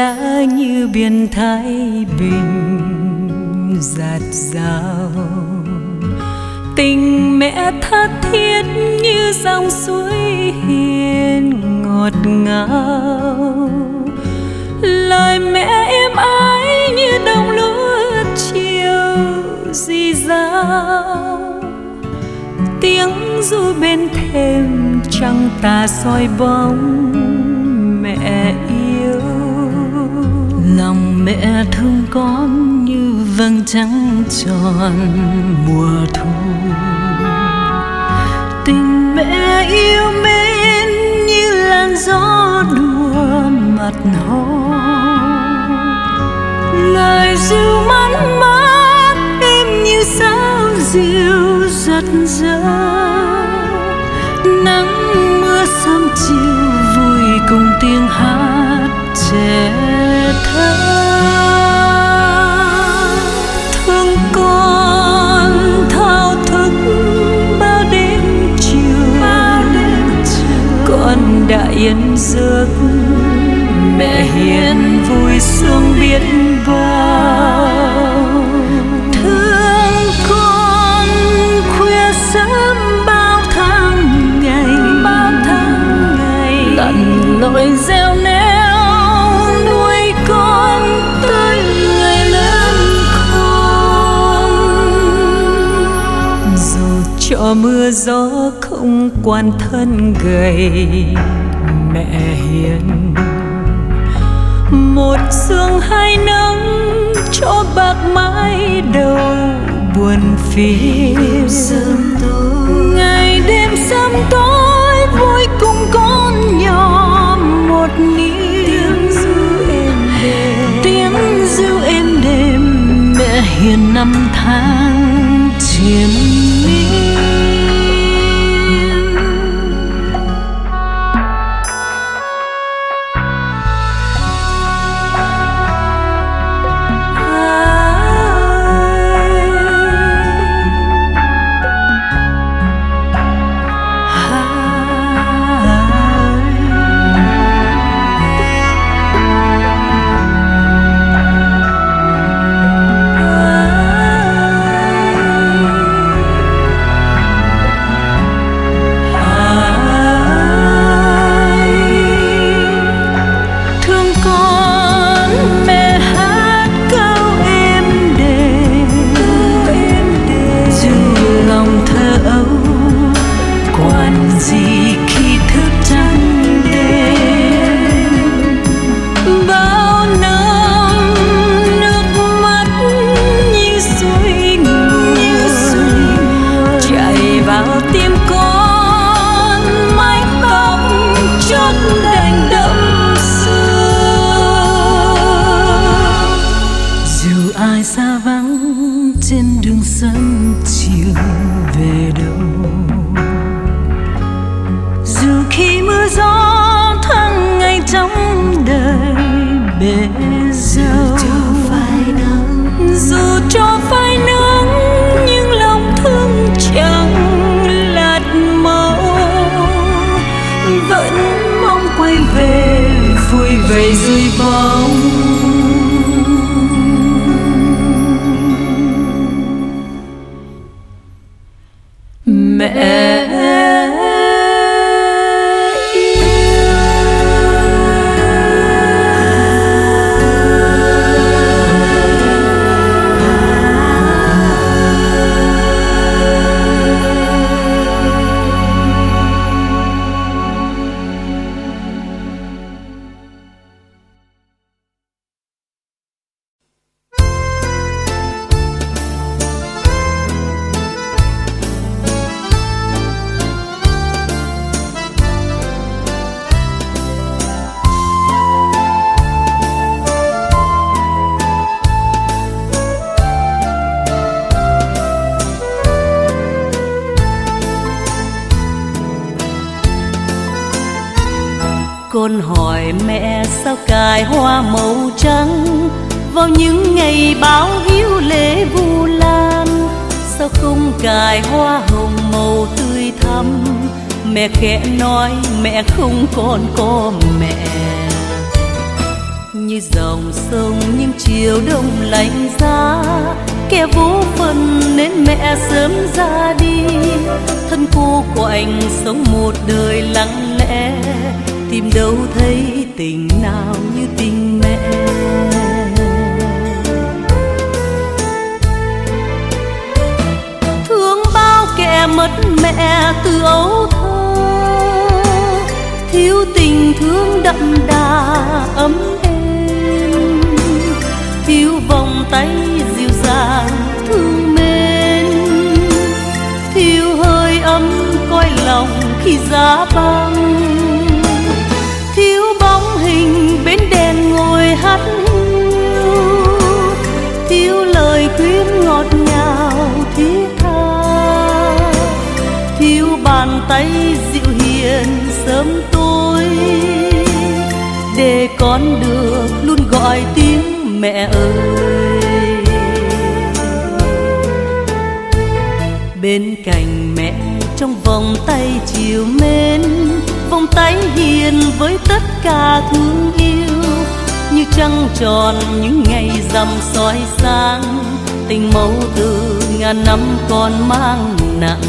mẹ như biển thái bình giạt rào. Tình mẹ tha thiết như dòng suối hiền ngọt ngào. Lời mẹ êm ái như đồng lúa chiều dì dào. Tiếng ru bên thềm trăng tà soi bóng mẹ thương con như vầng trăng tròn mùa thu. Tình mẹ yêu mến như làn gió đùa mặt hồ. Lời ru mắn mát em như sao diêu giật giật. Nắng mưa sớm chiều vui cùng tiếng hát trẻ thơ. Yên giấc mẹ hiền vui sương biết bao. Thương con khuya sớm bao tháng ngày, bao tháng ngày. Lặn lội gieo neo nuôi con tới ngày lớn con dù cho mưa gió không quan thân gầy mẹ hiền. Một sương hai nắng cho bạc mái đầu buồn phiền. Ngày đêm sớm tối vui cùng con nhỏ một niềm tiếng ru êm đềm mẹ hiền năm tháng bien. Con hỏi mẹ sao cài hoa màu trắng? Vào những ngày báo hiếu lễ vu lan, sao không cài hoa hồng màu tươi thắm? Mẹ khẽ nói mẹ không còn có mẹ. Như dòng sông, những chiều đông lạnh giá, kẻ vô phần nên mẹ sớm ra đi. Thân cô của anh sống một đời lặng lẽ tìm đâu thấy tình nào như tình mẹ. Thương bao kẻ mất mẹ từ ấu thơ, thiếu tình thương đậm đà ấm êm thiếu vòng tay dịu dàng thương mến. Thiếu hơi ấm coi lòng khi giá băng bên đèn ngồi hát hiu, thiếu lời khuyên ngọt ngào thiết tha. Thiếu bàn tay dịu hiền sớm tối, để con được luôn gọi tiếng mẹ ơi. Bên cạnh mẹ trong vòng tay chiều mến vòng tay hiền với tất cả thương yêu. Như trăng tròn, những ngày rằm soi sáng, tình mẫu từ ngàn năm còn mang nặng.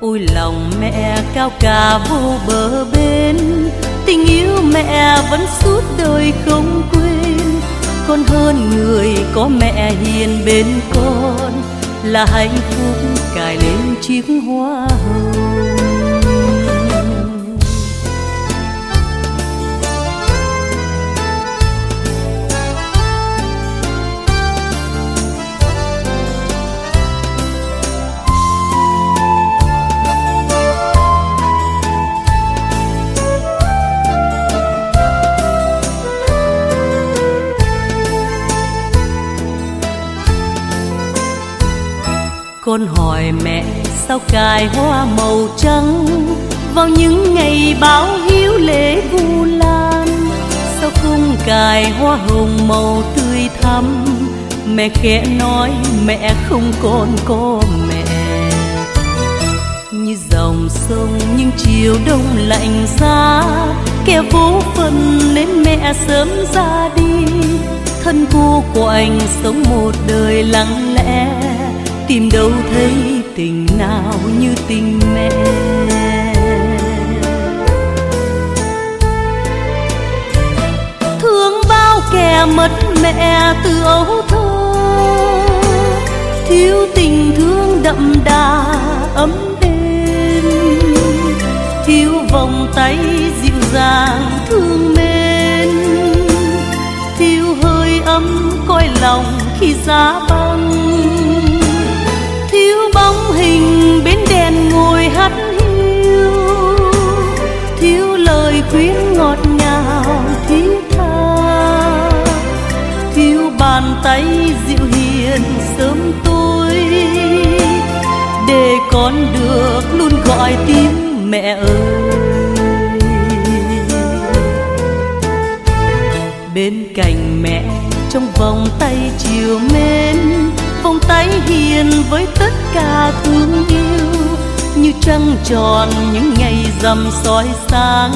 Ôi lòng mẹ cao cả vô bờ bên, tình yêu mẹ vẫn suốt đời không quên. Con hơn người có mẹ hiền bên con, là hạnh phúc cài lên chiếc hoa hồng. Con hỏi mẹ, sao cài hoa màu trắng? Vào những ngày báo hiếu lễ vu lan, sao không cài hoa hồng màu tươi thắm? Mẹ khẽ nói, mẹ không còn có mẹ. Như dòng sông, những chiều đông lạnh giá, kẻ vô phần nên mẹ sớm ra đi. Thân cô của anh sống một đời lặng lẽ tìm đâu thấy tình nào như tình mẹ. Thương bao kẻ mất mẹ từ ấu thơ, thiếu tình thương đậm đà ấm đêm. Thiếu vòng tay dịu dàng thương mến, thiếu hơi ấm coi lòng khi giá băng mình bên đèn ngồi hát hiu. Thiếu lời khuyên ngọt ngào thi tha. Thiếu bàn tay dịu hiền sớm tối. Để con được luôn gọi tiếng mẹ ơi. Bên cạnh mẹ, trong vòng tay chiều mến hiền với tất cả thương yêu. Như trăng tròn những ngày rằm soi sáng,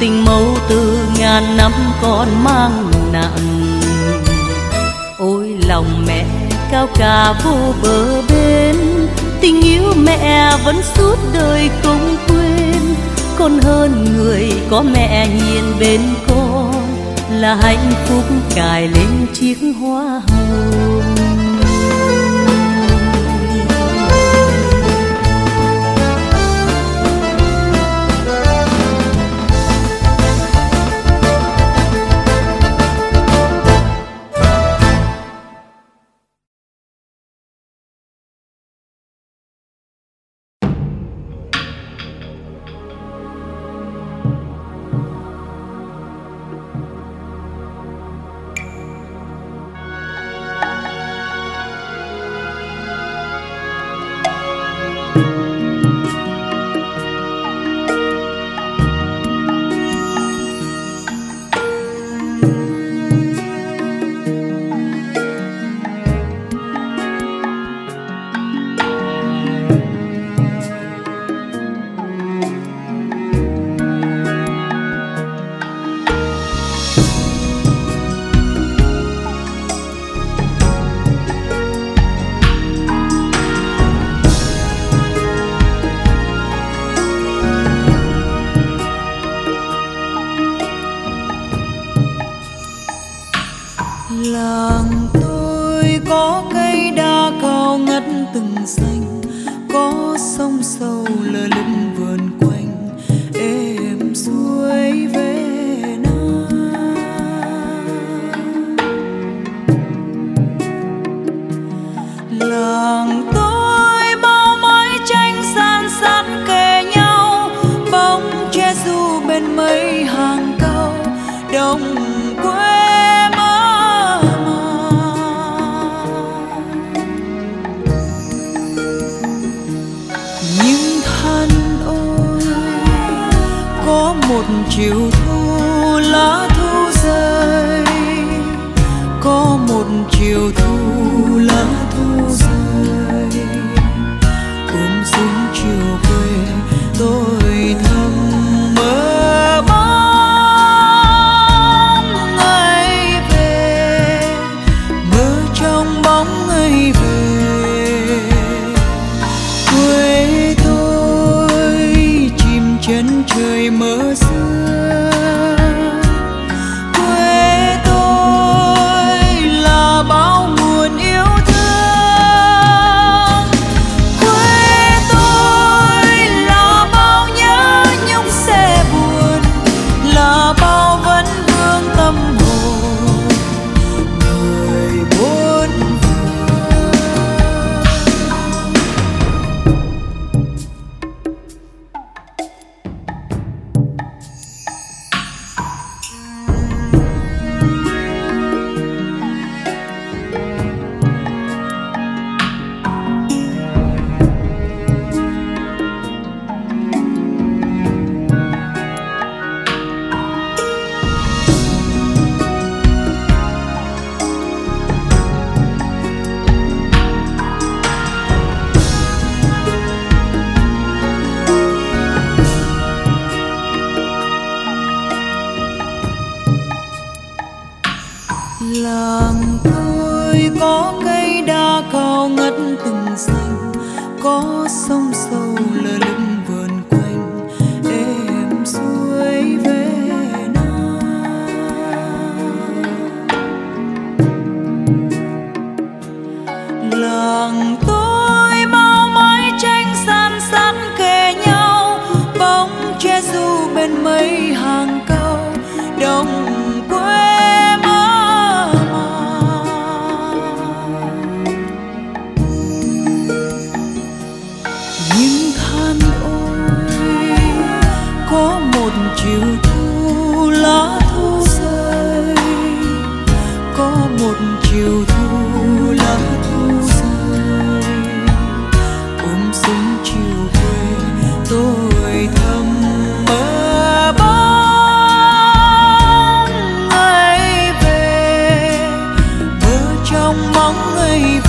tình mẫu từ ngàn năm còn mang nặng. Ôi lòng mẹ cao cả vô bờ bên, tình yêu mẹ vẫn suốt đời không quên. Con hơn người có mẹ hiền bên con, là hạnh phúc cài lên chiếc hoa hồng. Trong mong ngày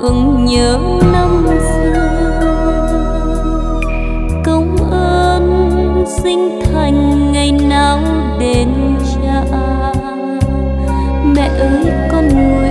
thương nhớ năm xưa. Công ơn sinh thành ngày nào đến cha. Mẹ ơi, con nguyện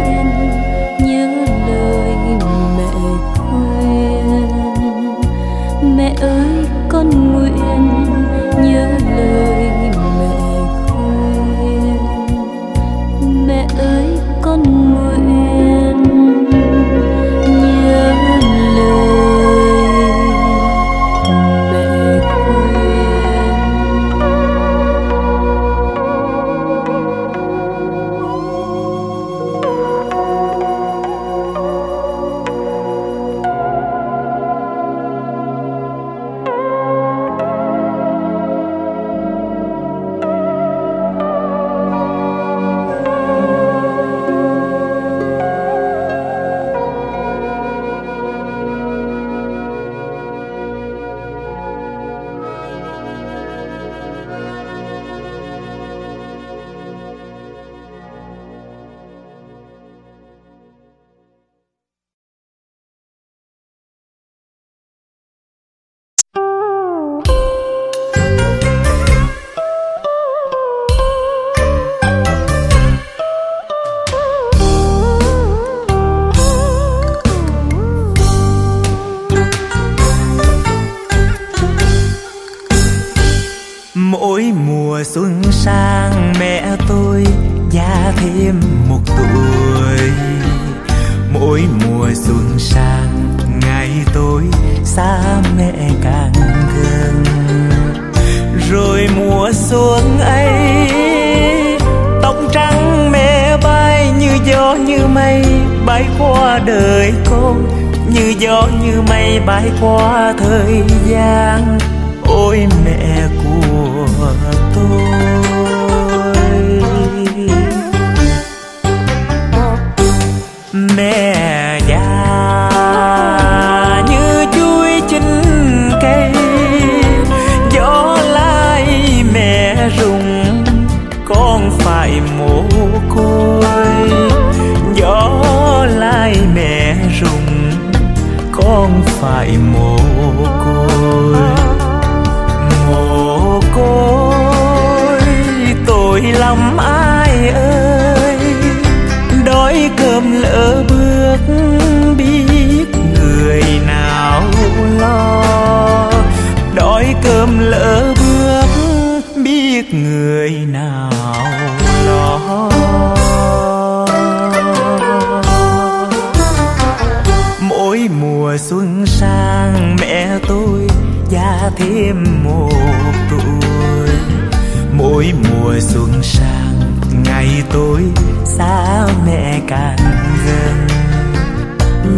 phải mồ côi. Mồ côi, tội lắm ai ơi. Đói cơm lỡ bước, biết người nào lo. Đói cơm lỡ bước, biết người nào lo. Mỗi mùa xuân sang mẹ tôi già thêm một tuổi. Mỗi mùa xuân sang, ngày tôi xa mẹ càng gần.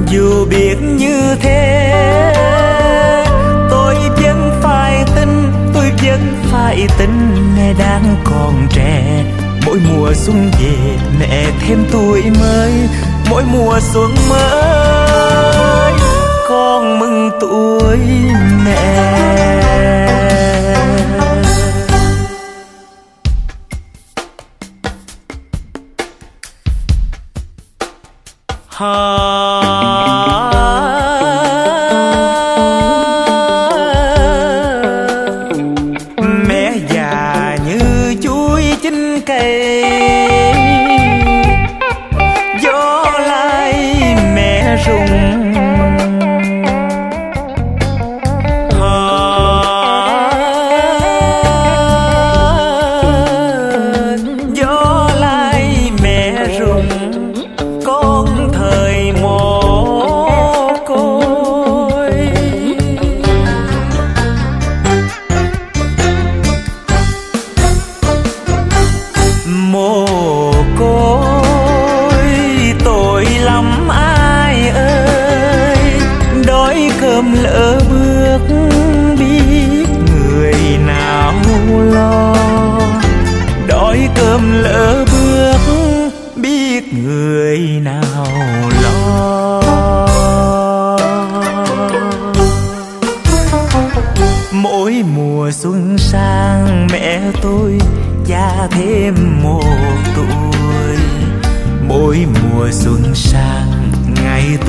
Dù biết như thế, tôi vẫn phải tin, tôi vẫn phải tin mẹ đang còn trẻ. Mỗi mùa xuân về, mẹ thêm tuổi mới. Mỗi mùa xuân mới con mừng tuổi mẹ. Ha.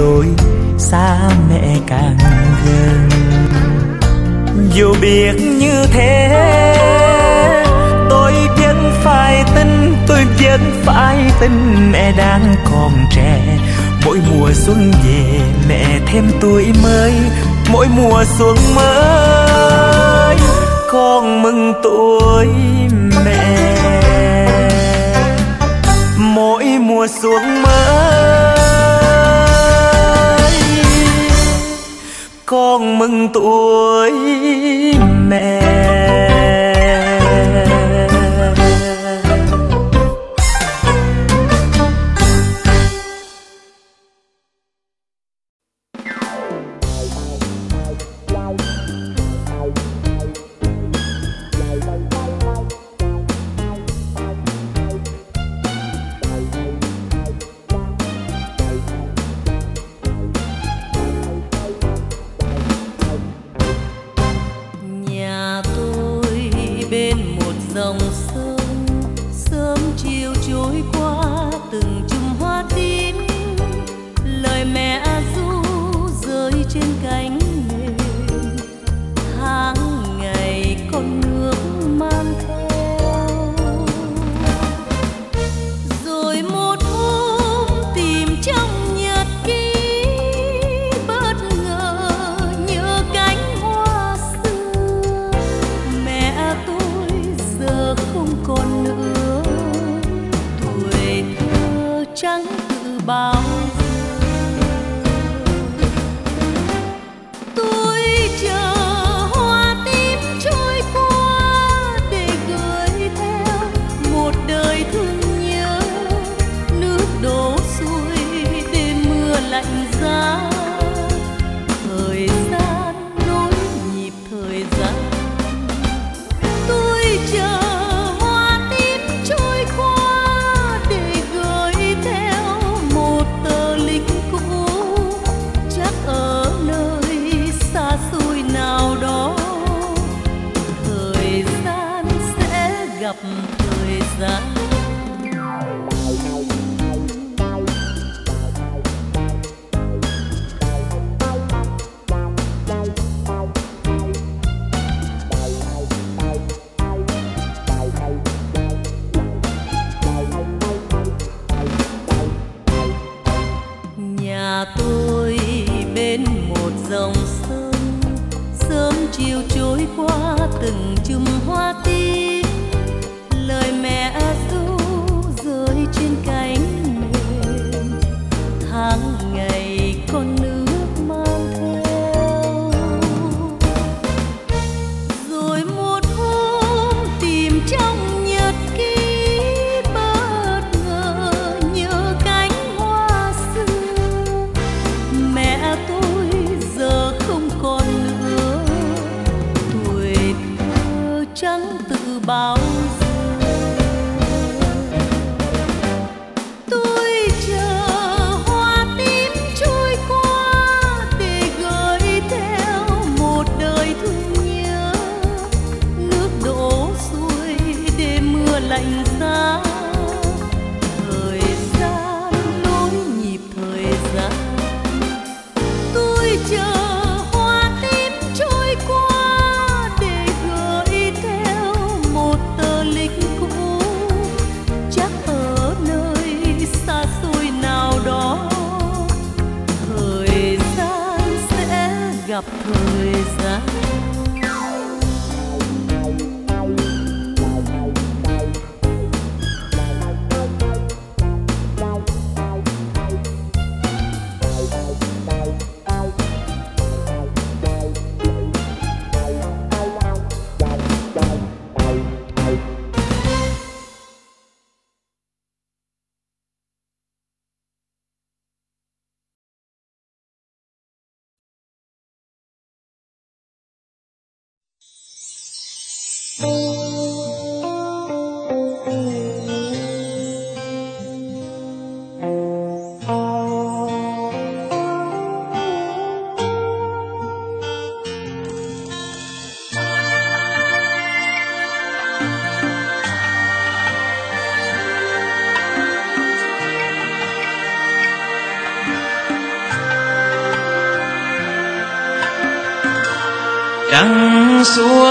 Tôi xa mẹ càng gần. Dù biết như thế, tôi vẫn phải tin, tôi vẫn phải tin mẹ đang còn trẻ. Mỗi mùa xuân về, mẹ thêm tuổi mới. Mỗi mùa xuân mới, con mừng tuổi mẹ. Mỗi mùa xuân mới con mừng tuổi mẹ. Rơi trên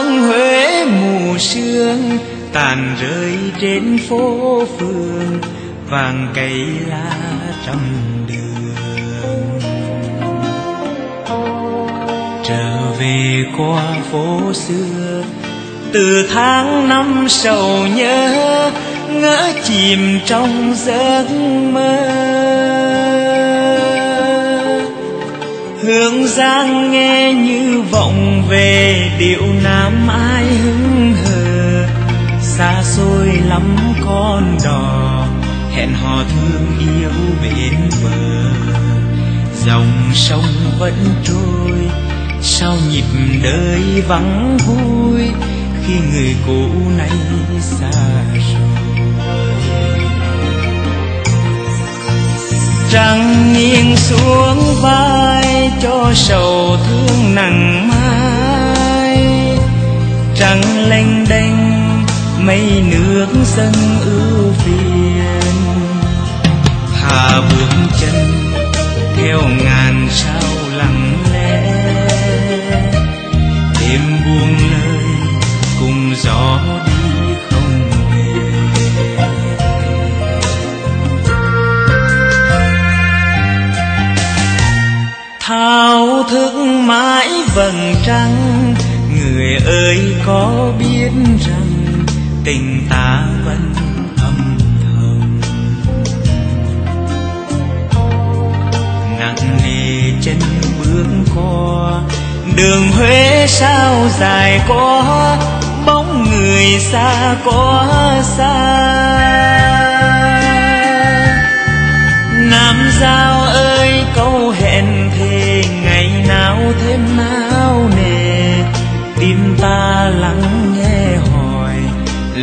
trăng huế mù sương, tàn rơi trên phố phường, vàng cây lá trăm đường. Trở về qua phố xưa, từ tháng năm sầu nhớ, ngỡ chìm trong giấc mơ hương giang nghe như vọng về điệu nam ai hứng hờ. Xa xôi lắm con đò, hẹn hò thương yêu bên bờ. Dòng sông vẫn trôi, sao nhịp đời vắng vui khi người cũ nay xa rồi trăng nghiêng xuống vai cho sầu thương nặng mai. Trăng lênh đênh, mây nước dâng ưu phiền. Hà bước chân theo ngàn sao lặng lẽ. Đêm buông lời cùng gió đi trắng trăng. Người ơi, có biết rằng tình ta vẫn âm thầm nặng nề chân bước qua, đường huế sao dài quá bóng người xa quá xa. Nam Giao ơi, câu hẹn thề ngày nào thêm mai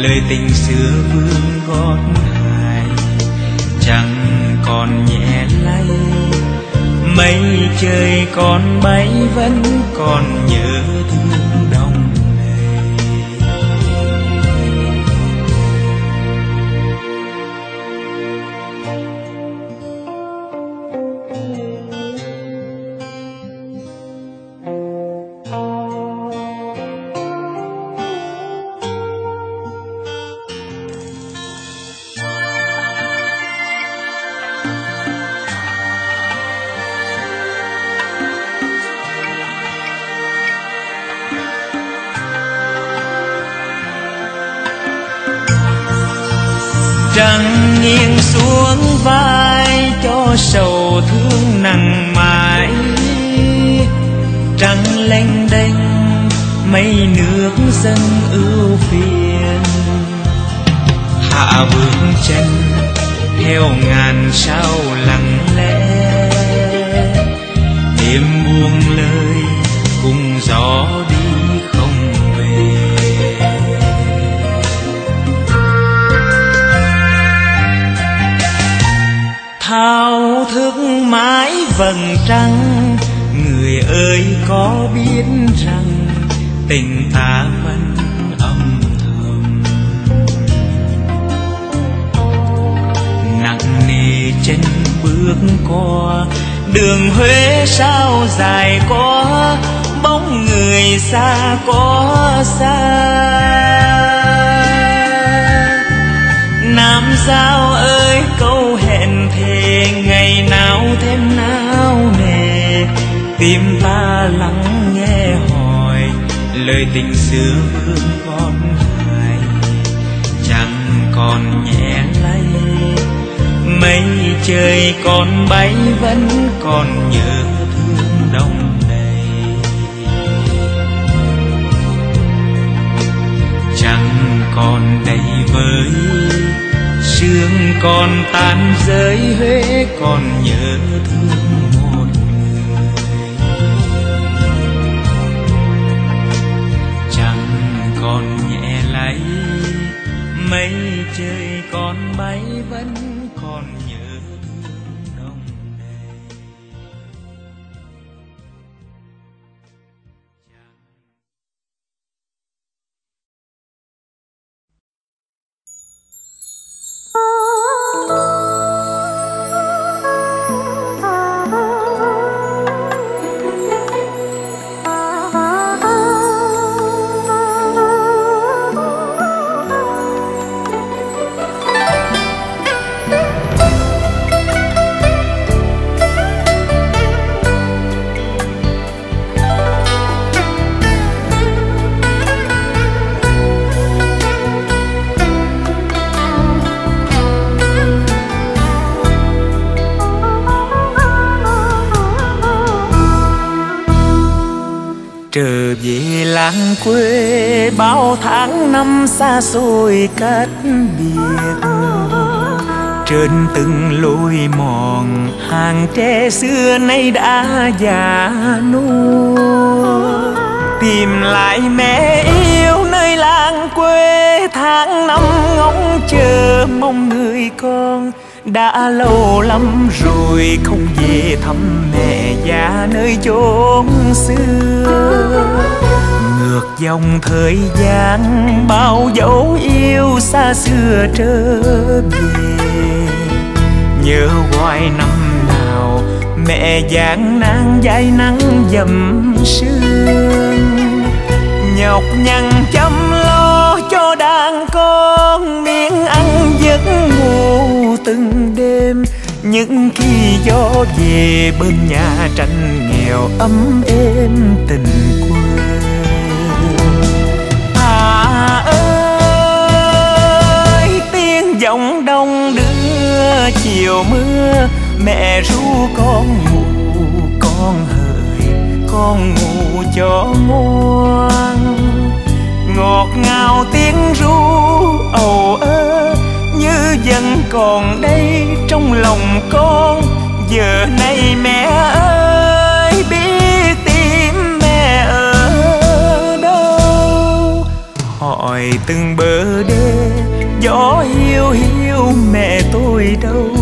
lời tình xưa vương gót hài, chẳng còn nhẹ lay. Mây trời còn bay vẫn còn nhớ thương. Xuống vai cho sầu thương nặng mãi. Trăng lênh đênh, mây nước dâng ưu phiền. Hạ bước chân, theo ngàn sao vầng trăng. Người ơi, có biết rằng tình ta vẫn âm thầm. Nặng nề chân bước qua, đường huế sao dài có, bóng người xa có xa. Nam sao ơi, câu hẹn thề ngày nào thêm nào tim ta lắng nghe hỏi, lời tình xưa vương con hài chẳng còn nhẹ lay, mây trời còn bay vẫn còn nhớ thương đông đầy. Chẳng còn đầy với sương còn tan rơi, huế còn nhớ thương mây trời còn bay vẫn làng quê bao tháng năm xa xôi cách biệt. Trên từng lối mòn hàng tre xưa nay đã già nua. Tìm lại mẹ yêu nơi làng quê tháng năm ngóng chờ mong người con đã lâu lắm rồi không về thăm mẹ già nơi chốn xưa ngược dòng thời gian, bao dấu yêu xa xưa trở về. Nhớ hoài năm nào, mẹ giảng nắng dai nắng dầm sương. Nhọc nhằn chăm lo cho đàn con, miếng ăn giấc ngủ từng đêm. Những khi gió về bên nhà tranh nghèo ấm êm tình quê. Chiều mưa, mẹ ru con ngủ, con hỡi con ngủ cho ngoan. Ngọt ngào tiếng ru ầu ơ, như vẫn còn đây trong lòng con. Giờ này mẹ ơi, biết tìm mẹ ở đâu? Hỏi từng bờ đê, gió hiu hiu mẹ tôi đâu?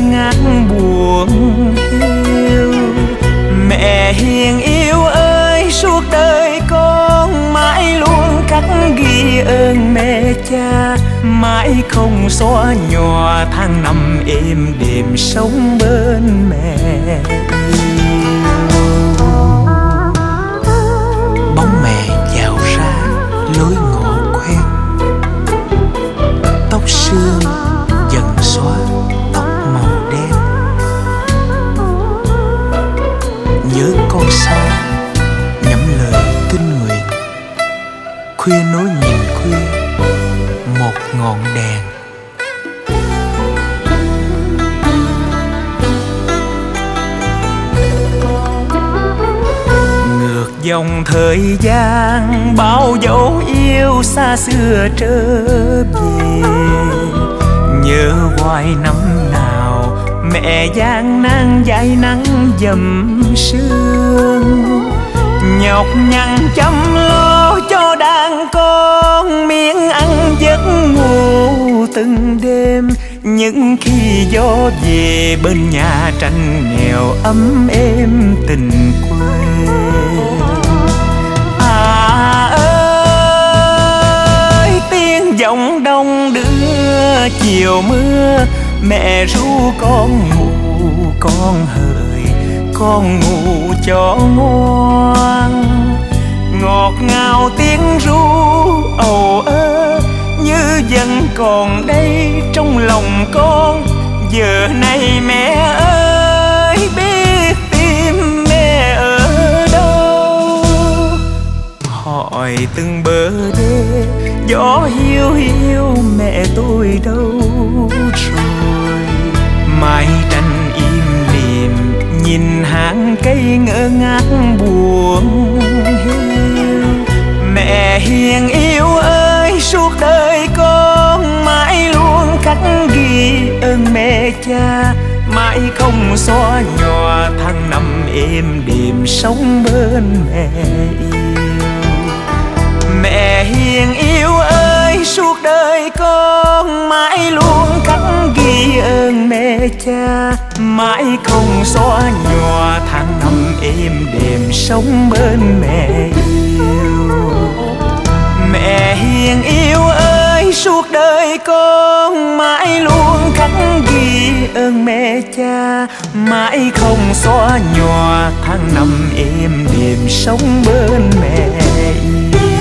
Ngang buồn hiu mẹ hiền yêu ơi, suốt đời con mãi luôn cắt ghi ơn mẹ cha. Mãi không xóa nhòa tháng năm êm đềm sống bên mẹ. Bóng mẹ thời gian, bao dấu yêu xa xưa trở về. Nhớ hoài năm nào, mẹ gian nan dãi nắng dầm sương. Nhọc nhằn chăm lo cho đàn con, miếng ăn giấc ngủ từng đêm. Những khi gió về bên nhà tranh nghèo ấm êm tình quê. Chiều mưa, mẹ ru con ngủ, con hời, con ngủ cho ngoan. Ngọt ngào tiếng ru, ầu ơ, như vẫn còn đây trong lòng con. Giờ này mẹ ơi, biết tim mẹ ở đâu? Hỏi từng bờ đê gió hiu hiu mẹ tôi đâu rồi mái tranh im lìm nhìn hàng cây ngỡ ngác buồn hiu. Mẹ hiền yêu ơi, suốt đời con mãi luôn khắc ghi ơn mẹ cha. Mãi không xóa nhòa, tháng năm êm đềm sống bên mẹ yêu. Suốt đời con mãi luôn khắc ghi ơn mẹ cha, mãi không xóa nhòa tháng năm êm đềm sống bên mẹ yêu. Mẹ hiền yêu ơi, suốt đời con mãi luôn khắc ghi ơn mẹ cha, mãi không xóa nhòa tháng năm êm đềm sống bên mẹ yêu.